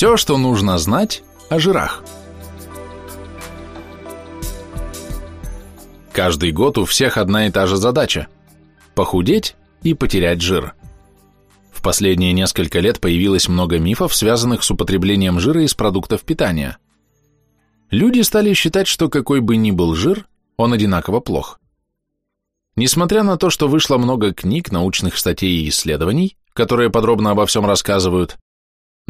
Все, что нужно знать о жирах. Каждый год у всех одна и та же задача – похудеть и потерять жир. В последние несколько лет появилось много мифов, связанных с употреблением жира из продуктов питания. Люди стали считать, что какой бы ни был жир, он одинаково плох. Несмотря на то, что вышло много книг, научных статей и исследований, которые подробно обо всем рассказывают,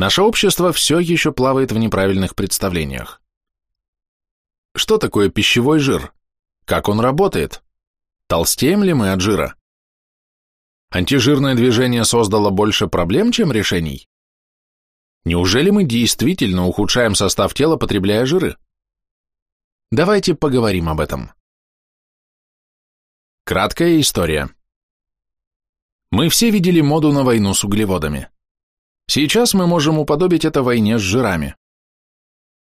наше общество все еще плавает в неправильных представлениях. Что такое пищевой жир? Как он работает? Толстеем ли мы от жира? Антижирное движение создало больше проблем, чем решений? Неужели мы действительно ухудшаем состав тела, потребляя жиры? Давайте поговорим об этом. Краткая история. Мы все видели моду на войну с углеводами. Сейчас мы можем уподобить это войне с жирами.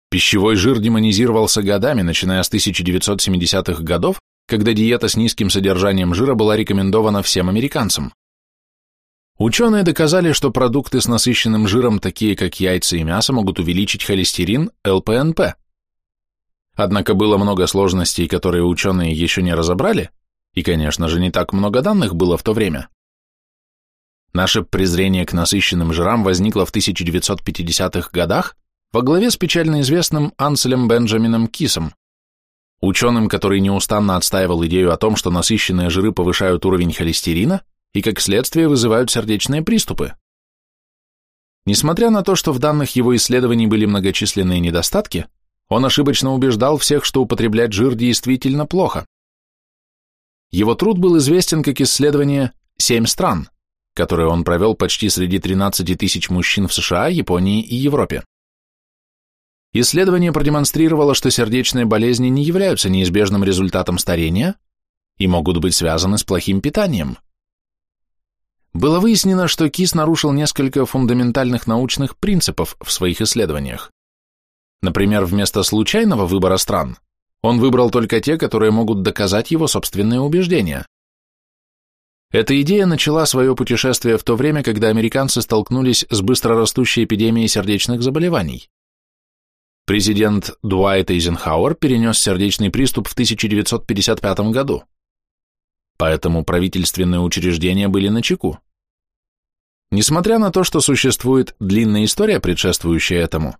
Пищевой жир демонизировался годами, начиная с 1970-х годов, когда диета с низким содержанием жира была рекомендована всем американцам. Ученые доказали, что продукты с насыщенным жиром, такие как яйца и мясо, могут увеличить холестерин, ЛПНП. Однако было много сложностей, которые ученые еще не разобрали, и, конечно же, не так много данных было в то время. Наше презрение к насыщенным жирам возникло в 1950-х годах во главе с печально известным Анселем Бенджамином Кисом, ученым, который неустанно отстаивал идею о том, что насыщенные жиры повышают уровень холестерина и, как следствие, вызывают сердечные приступы. Несмотря на то, что в данных его исследований были многочисленные недостатки, он ошибочно убеждал всех, что употреблять жир действительно плохо. Его труд был известен как исследование «Семь стран», которое он провел почти среди 13 тысяч мужчин в США, Японии и Европе. Исследование продемонстрировало, что сердечные болезни не являются неизбежным результатом старения и могут быть связаны с плохим питанием. Было выяснено, что Кис нарушил несколько фундаментальных научных принципов в своих исследованиях. Например, вместо случайного выбора стран он выбрал только те, которые могут доказать его собственные убеждения. Эта идея начала свое путешествие в то время, когда американцы столкнулись с быстрорастущей эпидемией сердечных заболеваний. Президент Дуайт Эйзенхауэр перенес сердечный приступ в 1955 году. Поэтому правительственные учреждения были на чеку. Несмотря на то, что существует длинная история, предшествующая этому,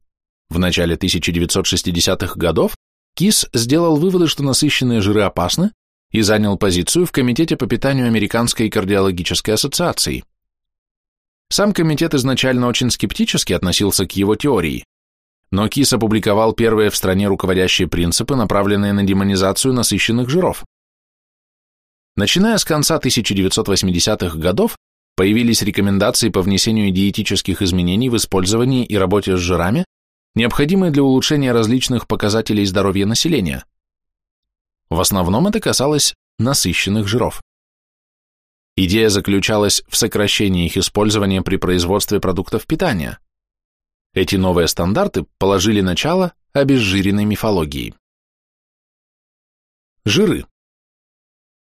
в начале 1960-х годов Кис сделал выводы, что насыщенные жиры опасны, и занял позицию в Комитете по питанию Американской кардиологической ассоциации. Сам комитет изначально очень скептически относился к его теории, но КИС опубликовал первые в стране руководящие принципы, направленные на демонизацию насыщенных жиров. Начиная с конца 1980-х годов появились рекомендации по внесению диетических изменений в использовании и работе с жирами, необходимые для улучшения различных показателей здоровья населения. В основном это касалось насыщенных жиров. Идея заключалась в сокращении их использования при производстве продуктов питания – эти новые стандарты положили начало обезжиренной мифологии. Жиры.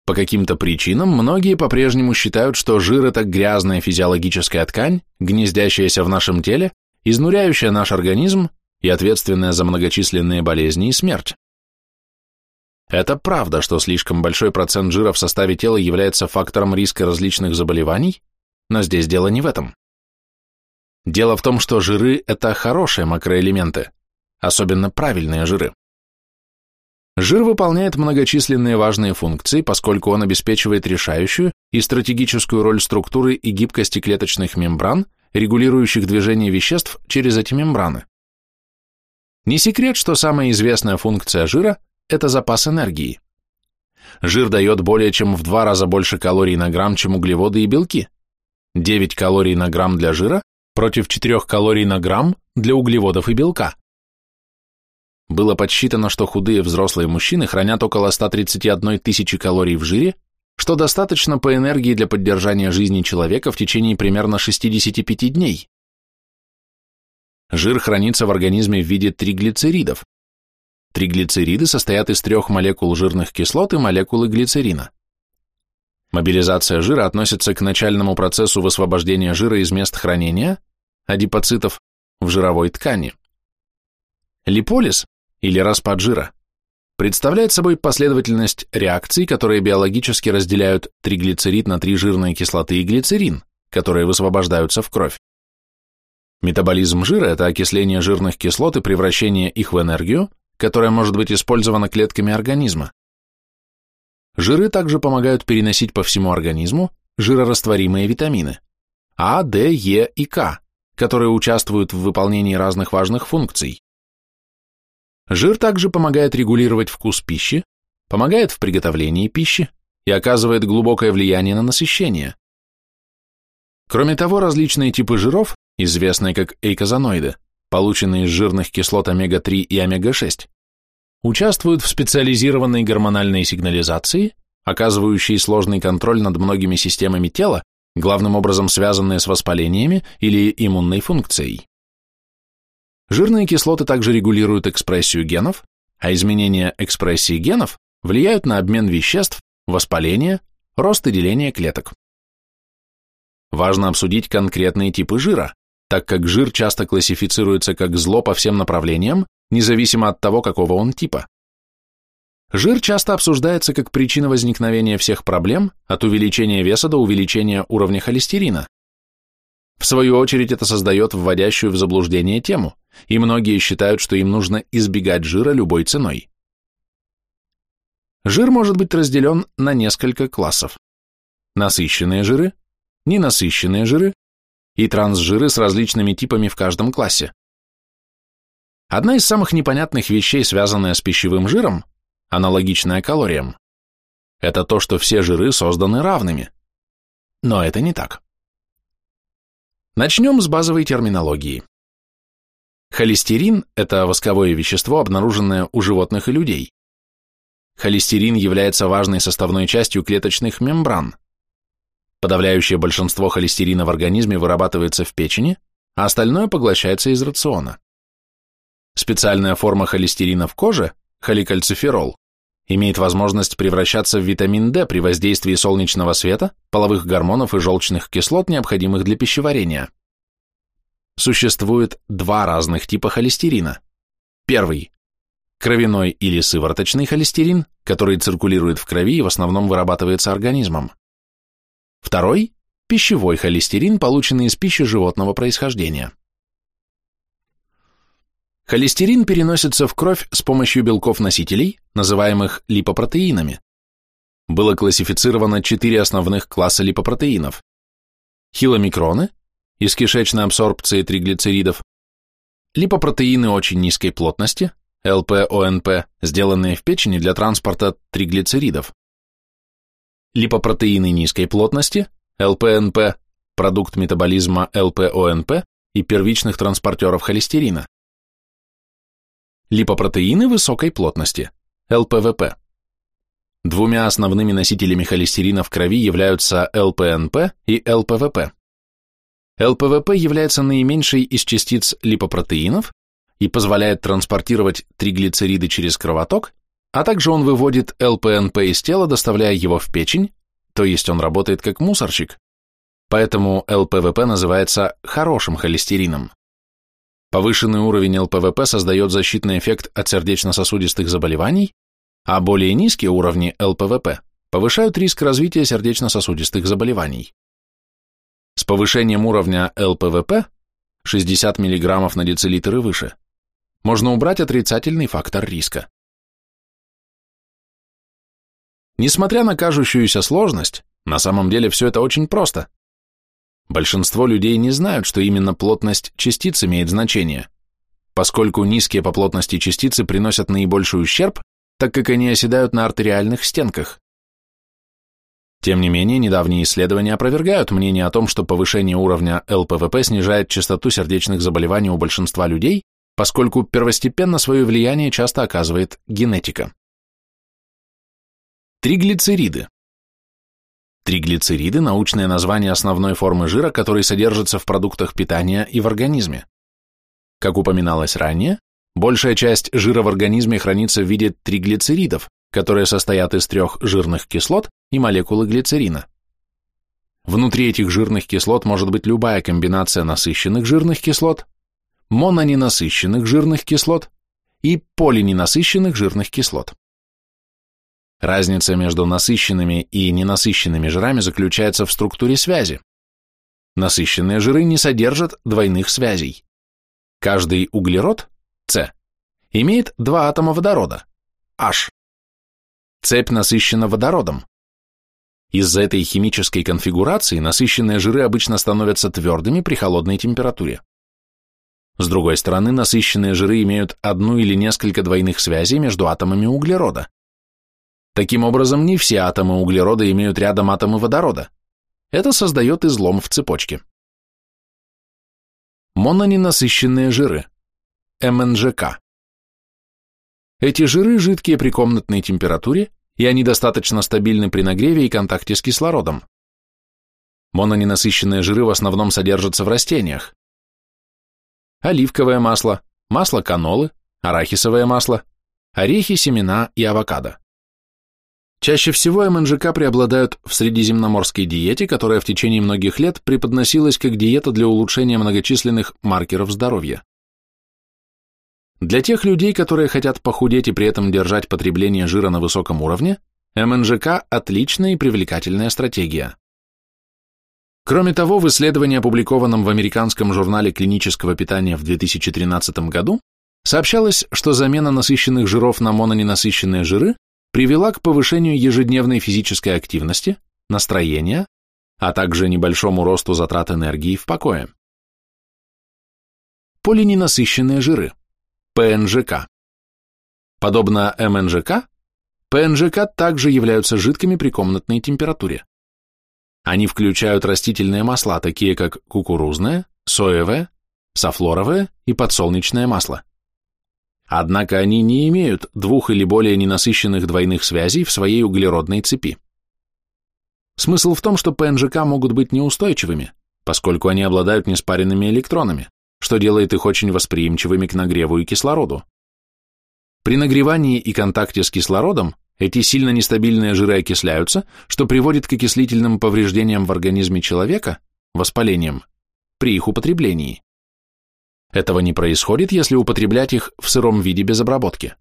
По каким-то причинам многие по-прежнему считают, что жир – это грязная физиологическая ткань, гнездящаяся в нашем теле, изнуряющая наш организм и ответственная за многочисленные болезни и смерть. Это правда, что слишком большой процент жира в составе тела является фактором риска различных заболеваний, но здесь дело не в этом. Дело в том, что жиры – это хорошие макроэлементы, особенно правильные жиры. Жир выполняет многочисленные важные функции, поскольку он обеспечивает решающую и стратегическую роль структуры и гибкости клеточных мембран, регулирующих движение веществ через эти мембраны. Не секрет, что самая известная функция жира – это запас энергии. Жир дает более чем в два раза больше калорий на грамм, чем углеводы и белки. 9 калорий на грамм для жира против 4 калорий на грамм для углеводов и белка. Было подсчитано, что худые взрослые мужчины хранят около 131 тысячи калорий в жире, что достаточно по энергии для поддержания жизни человека в течение примерно 65 дней. Жир хранится в организме в виде триглицеридов. Триглицериды состоят из трех молекул жирных кислот и молекулы глицерина. Мобилизация жира относится к начальному процессу высвобождения жира из мест хранения, адипоцитов, в жировой ткани. Липолиз, или распад жира, представляет собой последовательность реакций, которые биологически разделяют триглицерид на три жирные кислоты и глицерин, которые высвобождаются в кровь. Метаболизм жира – это окисление жирных кислот и превращение их в энергию, которая может быть использована клетками организма. Жиры также помогают переносить по всему организму жирорастворимые витамины А, D, Е и К, которые участвуют в выполнении разных важных функций. Жир также помогает регулировать вкус пищи, помогает в приготовлении пищи и оказывает глубокое влияние на насыщение. Кроме того, различные типы жиров, известные как эйкозаноиды, полученные из жирных кислот омега-3 и омега-6, участвуют в специализированной гормональной сигнализации, оказывающей сложный контроль над многими системами тела, главным образом связанные с воспалениями или иммунной функцией. Жирные кислоты также регулируют экспрессию генов, а изменения экспрессии генов влияют на обмен веществ, воспаление, рост и деление клеток. Важно обсудить конкретные типы жира, так как жир часто классифицируется как зло по всем направлениям, независимо от того, какого он типа. Жир часто обсуждается как причина возникновения всех проблем, от увеличения веса до увеличения уровня холестерина. В свою очередь это создает вводящую в заблуждение тему, и многие считают, что им нужно избегать жира любой ценой. Жир может быть разделен на несколько классов. Насыщенные жиры, ненасыщенные жиры и трансжиры с различными типами в каждом классе. Одна из самых непонятных вещей, связанная с пищевым жиром, аналогичная калориям, это то, что все жиры созданы равными. Но это не так. Начнем с базовой терминологии. Холестерин – это восковое вещество, обнаруженное у животных и людей. Холестерин является важной составной частью клеточных мембран. Подавляющее большинство холестерина в организме вырабатывается в печени, а остальное поглощается из рациона. Специальная форма холестерина в коже, холикальциферол, имеет возможность превращаться в витамин D при воздействии солнечного света, половых гормонов и желчных кислот, необходимых для пищеварения. Существует два разных типа холестерина. Первый – кровяной или сывороточный холестерин, который циркулирует в крови и в основном вырабатывается организмом. Второй – пищевой холестерин, полученный из пищи животного происхождения. Холестерин переносится в кровь с помощью белков-носителей, называемых липопротеинами. Было классифицировано четыре основных класса липопротеинов. Хиломикроны из кишечной абсорбции триглицеридов, липопротеины очень низкой плотности, ЛПОНП, сделанные в печени для транспорта триглицеридов. Липопротеины низкой плотности, ЛПНП, продукт метаболизма ЛПОНП и первичных транспортеров холестерина. Липопротеины высокой плотности, ЛПВП. Двумя основными носителями холестерина в крови являются ЛПНП и ЛПВП. ЛПВП является наименьшей из частиц липопротеинов и позволяет транспортировать триглицериды через кровоток, а также он выводит ЛПНП из тела, доставляя его в печень, то есть он работает как мусорщик. Поэтому ЛПВП называется хорошим холестерином. Повышенный уровень ЛПВП создает защитный эффект от сердечно-сосудистых заболеваний, а более низкие уровни ЛПВП повышают риск развития сердечно-сосудистых заболеваний. С повышением уровня ЛПВП 60 мг на децилитр и выше можно убрать отрицательный фактор риска. Несмотря на кажущуюся сложность, на самом деле все это очень просто. Большинство людей не знают, что именно плотность частиц имеет значение, поскольку низкие по плотности частицы приносят наибольший ущерб, так как они оседают на артериальных стенках. Тем не менее, недавние исследования опровергают мнение о том, что повышение уровня ЛПВП снижает частоту сердечных заболеваний у большинства людей, поскольку первостепенно свое влияние часто оказывает генетика. Триглицериды. Триглицериды – научное название основной формы жира, который содержится в продуктах питания и в организме. Как упоминалось ранее, большая часть жира в организме хранится в виде триглицеридов, которые состоят из трех жирных кислот и молекулы глицерина. Внутри этих жирных кислот может быть любая комбинация насыщенных жирных кислот, мононенасыщенных жирных кислот и полиненасыщенных жирных кислот. Разница между насыщенными и ненасыщенными жирами заключается в структуре связи. Насыщенные жиры не содержат двойных связей. Каждый углерод, С, имеет два атома водорода, H. Цепь насыщена водородом. Из-за этой химической конфигурации насыщенные жиры обычно становятся твердыми при холодной температуре. С другой стороны, насыщенные жиры имеют одну или несколько двойных связей между атомами углерода. Таким образом, не все атомы углерода имеют рядом атомы водорода. Это создает излом в цепочке. Мононенасыщенные жиры. МНЖК. Эти жиры жидкие при комнатной температуре, и они достаточно стабильны при нагреве и контакте с кислородом. Мононенасыщенные жиры в основном содержатся в растениях. Оливковое масло, масло канолы, арахисовое масло, орехи, семена и авокадо. Чаще всего МНЖК преобладают в средиземноморской диете, которая в течение многих лет преподносилась как диета для улучшения многочисленных маркеров здоровья. Для тех людей, которые хотят похудеть и при этом держать потребление жира на высоком уровне, МНЖК – отличная и привлекательная стратегия. Кроме того, в исследовании, опубликованном в американском журнале клинического питания в 2013 году, сообщалось, что замена насыщенных жиров на мононенасыщенные жиры привела к повышению ежедневной физической активности, настроения, а также небольшому росту затрат энергии в покое. Полиненасыщенные жиры, ПНЖК. Подобно МНЖК, ПНЖК также являются жидкими при комнатной температуре. Они включают растительные масла, такие как кукурузное, соевое, софлоровое и подсолнечное масло. Однако они не имеют двух или более ненасыщенных двойных связей в своей углеродной цепи. Смысл в том, что ПНЖК могут быть неустойчивыми, поскольку они обладают неспаренными электронами, что делает их очень восприимчивыми к нагреву и кислороду. При нагревании и контакте с кислородом эти сильно нестабильные жиры окисляются, что приводит к окислительным повреждениям в организме человека, воспалениям, при их употреблении. Этого не происходит, если употреблять их в сыром виде без обработки.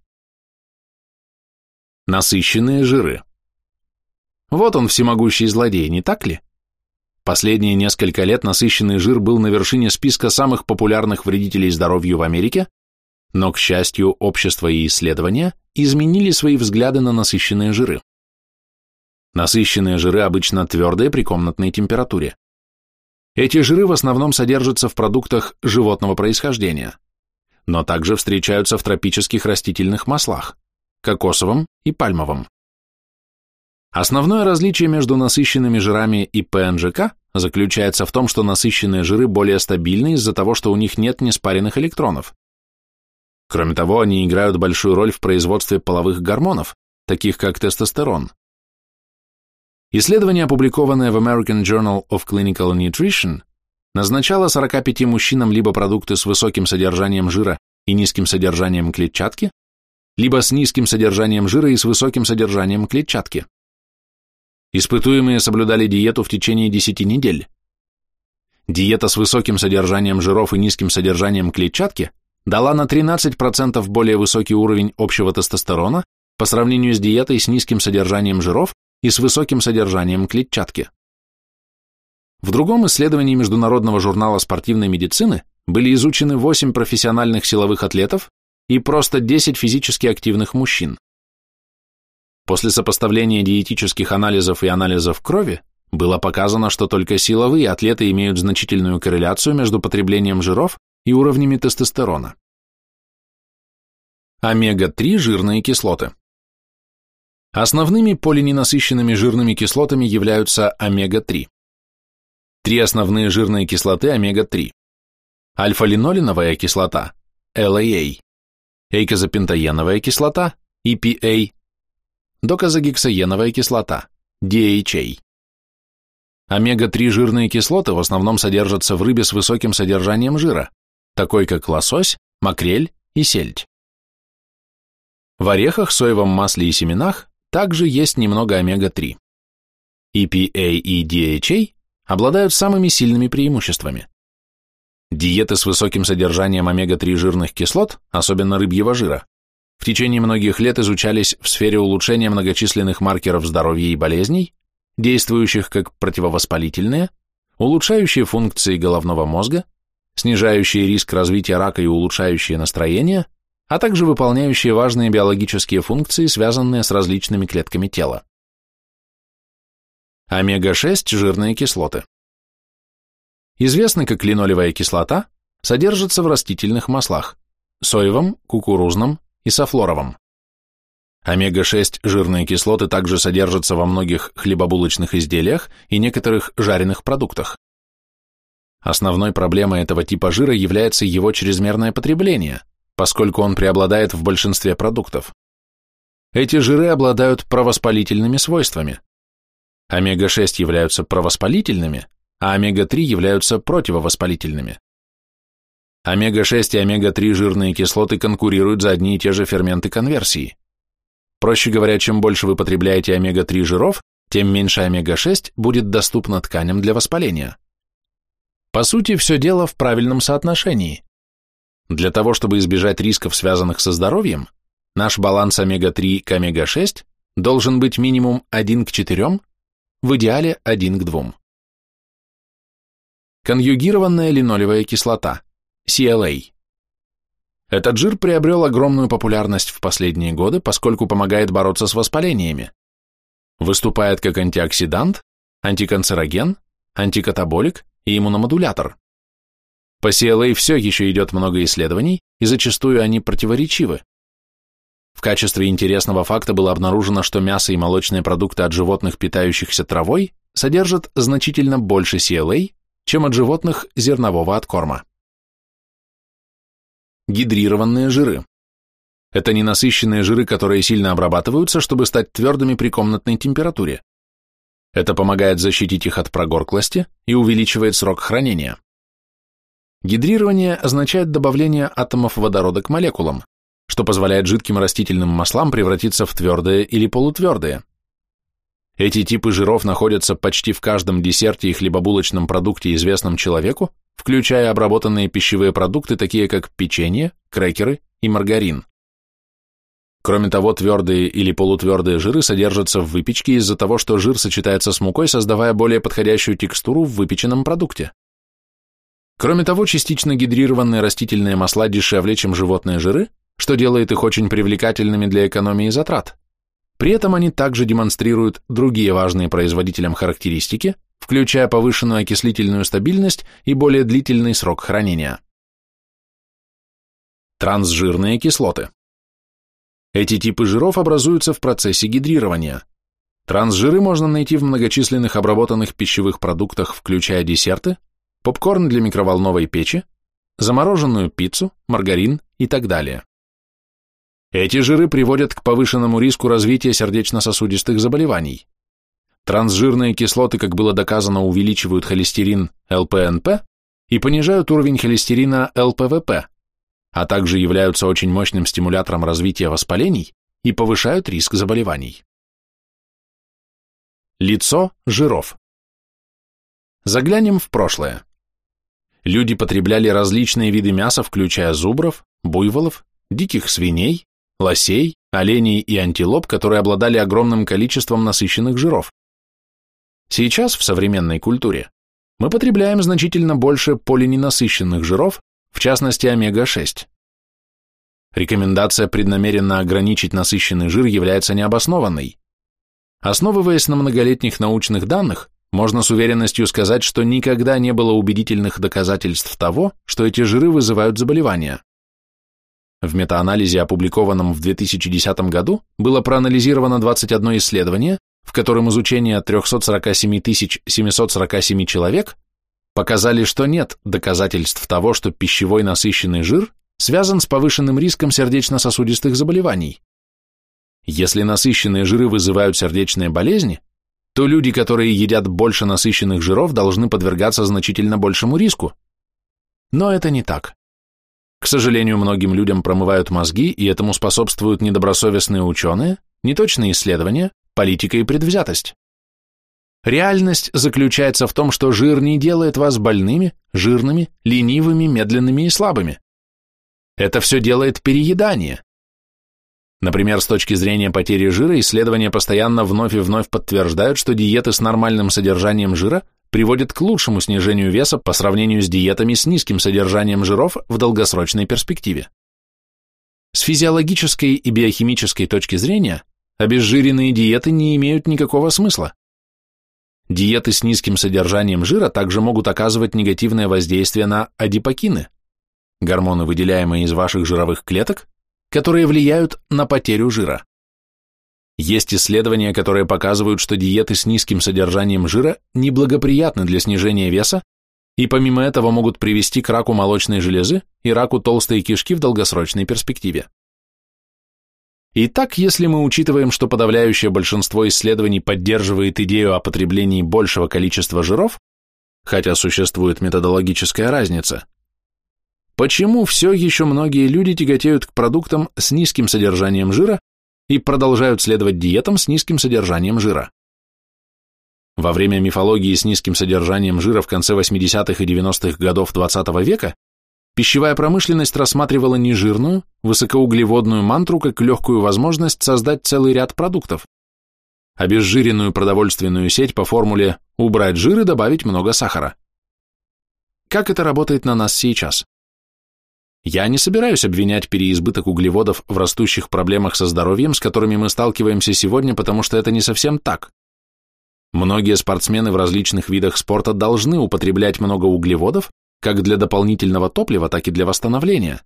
Насыщенные жиры. Вот он всемогущий злодей, не так ли? Последние несколько лет насыщенный жир был на вершине списка самых популярных вредителей здоровью в Америке, но, к счастью, общество и исследования изменили свои взгляды на насыщенные жиры. Насыщенные жиры обычно твердые при комнатной температуре. Эти жиры в основном содержатся в продуктах животного происхождения, но также встречаются в тропических растительных маслах, кокосовом и пальмовом. Основное различие между насыщенными жирами и ПНЖК заключается в том, что насыщенные жиры более стабильны из-за того, что у них нет неспаренных электронов. Кроме того, они играют большую роль в производстве половых гормонов, таких как тестостерон. Исследование, опубликованное в American Journal of Clinical Nutrition, назначало 45 мужчинам либо продукты с высоким содержанием жира и низким содержанием клетчатки, либо с низким содержанием жира и с высоким содержанием клетчатки. Испытуемые соблюдали диету в течение 10 недель. Диета с высоким содержанием жиров и низким содержанием клетчатки дала на 13% более высокий уровень общего тестостерона по сравнению с диетой с низким содержанием жиров и с высоким содержанием клетчатки. В другом исследовании Международного журнала спортивной медицины были изучены 8 профессиональных силовых атлетов и просто 10 физически активных мужчин. После сопоставления диетических анализов и анализов крови было показано, что только силовые атлеты имеют значительную корреляцию между потреблением жиров и уровнями тестостерона. Омега-3 жирные кислоты. Основными полиненасыщенными жирными кислотами являются омега-3. Три основные жирные кислоты омега-3. Альфа-линолиновая кислота, LAA, эйкозапентаеновая кислота, EPA, доказогексаеновая кислота, DHA. Омега-3 жирные кислоты в основном содержатся в рыбе с высоким содержанием жира, такой как лосось, макрель и сельдь. В орехах, соевом масле и семенах также есть немного омега-3. EPA и DHA обладают самыми сильными преимуществами. Диеты с высоким содержанием омега-3 жирных кислот, особенно рыбьего жира, в течение многих лет изучались в сфере улучшения многочисленных маркеров здоровья и болезней, действующих как противовоспалительные, улучшающие функции головного мозга, снижающие риск развития рака и улучшающие настроение, а также выполняющие важные биологические функции, связанные с различными клетками тела. Омега-6 – жирные кислоты. Известны как линолевая кислота, содержатся в растительных маслах – соевом, кукурузном, и софлоровом. Омега-6 жирные кислоты также содержатся во многих хлебобулочных изделиях и некоторых жареных продуктах. Основной проблемой этого типа жира является его чрезмерное потребление, поскольку он преобладает в большинстве продуктов. Эти жиры обладают провоспалительными свойствами. Омега-6 являются провоспалительными, а омега-3 являются противовоспалительными. Омега-6 и омега-3 жирные кислоты конкурируют за одни и те же ферменты конверсии. Проще говоря, чем больше вы потребляете омега-3 жиров, тем меньше омега-6 будет доступно тканям для воспаления. По сути, все дело в правильном соотношении. Для того, чтобы избежать рисков, связанных со здоровьем, наш баланс омега-3 к омега-6 должен быть минимум 1 к 4, в идеале 1 к 2. Конъюгированная линолевая кислота – CLA. Этот жир приобрел огромную популярность в последние годы, поскольку помогает бороться с воспалениями. Выступает как антиоксидант, антиканцероген, антикатаболик и иммуномодулятор. По CLA все еще идет много исследований, и зачастую они противоречивы. В качестве интересного факта было обнаружено, что мясо и молочные продукты от животных, питающихся травой, содержат значительно больше CLA, чем от животных зернового откорма. Гидрированные жиры. Это ненасыщенные жиры, которые сильно обрабатываются, чтобы стать твердыми при комнатной температуре. Это помогает защитить их от прогорклости и увеличивает срок хранения. Гидрирование означает добавление атомов водорода к молекулам, что позволяет жидким растительным маслам превратиться в твердые или полутвердые. Эти типы жиров находятся почти в каждом десерте и хлебобулочном продукте, известном человеку, включая обработанные пищевые продукты, такие как печенье, крекеры и маргарин. Кроме того, твердые или полутвердые жиры содержатся в выпечке из-за того, что жир сочетается с мукой, создавая более подходящую текстуру в выпеченном продукте. Кроме того, частично гидрированные растительные масла дешевле, чем животные жиры, что делает их очень привлекательными для экономии затрат. При этом они также демонстрируют другие важные производителям характеристики, включая повышенную окислительную стабильность и более длительный срок хранения. Трансжирные кислоты. Эти типы жиров образуются в процессе гидрирования. Трансжиры можно найти в многочисленных обработанных пищевых продуктах, включая десерты, попкорн для микроволновой печи, замороженную пиццу, маргарин и так далее. Эти жиры приводят к повышенному риску развития сердечно-сосудистых заболеваний. Трансжирные кислоты, как было доказано, увеличивают холестерин ЛПНП и понижают уровень холестерина ЛПВП, а также являются очень мощным стимулятором развития воспалений и повышают риск заболеваний. Лицо жиров. Заглянем в прошлое. Люди потребляли различные виды мяса, включая зубров, буйволов, диких свиней, лосей, оленей и антилоп, которые обладали огромным количеством насыщенных жиров. Сейчас в современной культуре мы потребляем значительно больше полиненасыщенных жиров, в частности омега-6. Рекомендация преднамеренно ограничить насыщенный жир является необоснованной. Основываясь на многолетних научных данных, можно с уверенностью сказать, что никогда не было убедительных доказательств того, что эти жиры вызывают заболевания. В метаанализе, опубликованном в 2010 году, было проанализировано 21 исследование, в котором изучение 347 747 человек показали, что нет доказательств того, что пищевой насыщенный жир связан с повышенным риском сердечно-сосудистых заболеваний. Если насыщенные жиры вызывают сердечные болезни, то люди, которые едят больше насыщенных жиров, должны подвергаться значительно большему риску. Но это не так. К сожалению, многим людям промывают мозги, и этому способствуют недобросовестные ученые, неточные исследования, политика и предвзятость. Реальность заключается в том, что жир не делает вас больными, жирными, ленивыми, медленными и слабыми. Это все делает переедание. Например, с точки зрения потери жира, исследования постоянно вновь и вновь подтверждают, что диеты с нормальным содержанием жира приводят к лучшему снижению веса по сравнению с диетами с низким содержанием жиров в долгосрочной перспективе. С физиологической и биохимической точки зрения, обезжиренные диеты не имеют никакого смысла. Диеты с низким содержанием жира также могут оказывать негативное воздействие на адипокины, гормоны, выделяемые из ваших жировых клеток, которые влияют на потерю жира. Есть исследования, которые показывают, что диеты с низким содержанием жира неблагоприятны для снижения веса и помимо этого могут привести к раку молочной железы и раку толстой кишки в долгосрочной перспективе. Итак, если мы учитываем, что подавляющее большинство исследований поддерживает идею о потреблении большего количества жиров, хотя существует методологическая разница, почему все еще многие люди тяготеют к продуктам с низким содержанием жира и продолжают следовать диетам с низким содержанием жира? Во время мифологии с низким содержанием жира в конце 80-х и 90-х годов XX -го века пищевая промышленность рассматривала нежирную, высокоуглеводную мантру как легкую возможность создать целый ряд продуктов, обезжиренную продовольственную сеть по формуле «убрать жир и добавить много сахара». Как это работает на нас сейчас? Я не собираюсь обвинять переизбыток углеводов в растущих проблемах со здоровьем, с которыми мы сталкиваемся сегодня, потому что это не совсем так. Многие спортсмены в различных видах спорта должны употреблять много углеводов, как для дополнительного топлива, так и для восстановления.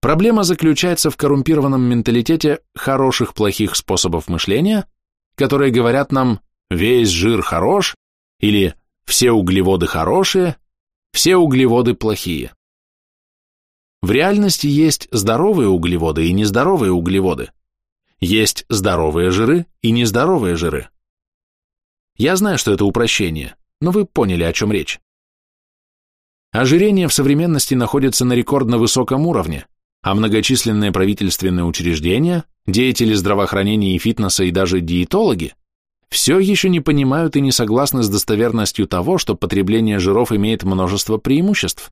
Проблема заключается в коррумпированном менталитете хороших-плохих способов мышления, которые говорят нам «весь жир хорош» или «все углеводы хорошие», «все углеводы плохие». В реальности есть здоровые углеводы и нездоровые углеводы. Есть здоровые жиры и нездоровые жиры. Я знаю, что это упрощение, но вы поняли, о чем речь. Ожирение в современности находится на рекордно высоком уровне, а многочисленные правительственные учреждения, деятели здравоохранения и фитнеса и даже диетологи все еще не понимают и не согласны с достоверностью того, что потребление жиров имеет множество преимуществ.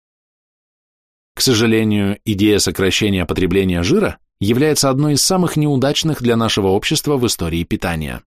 К сожалению, идея сокращения потребления жира является одной из самых неудачных для нашего общества в истории питания.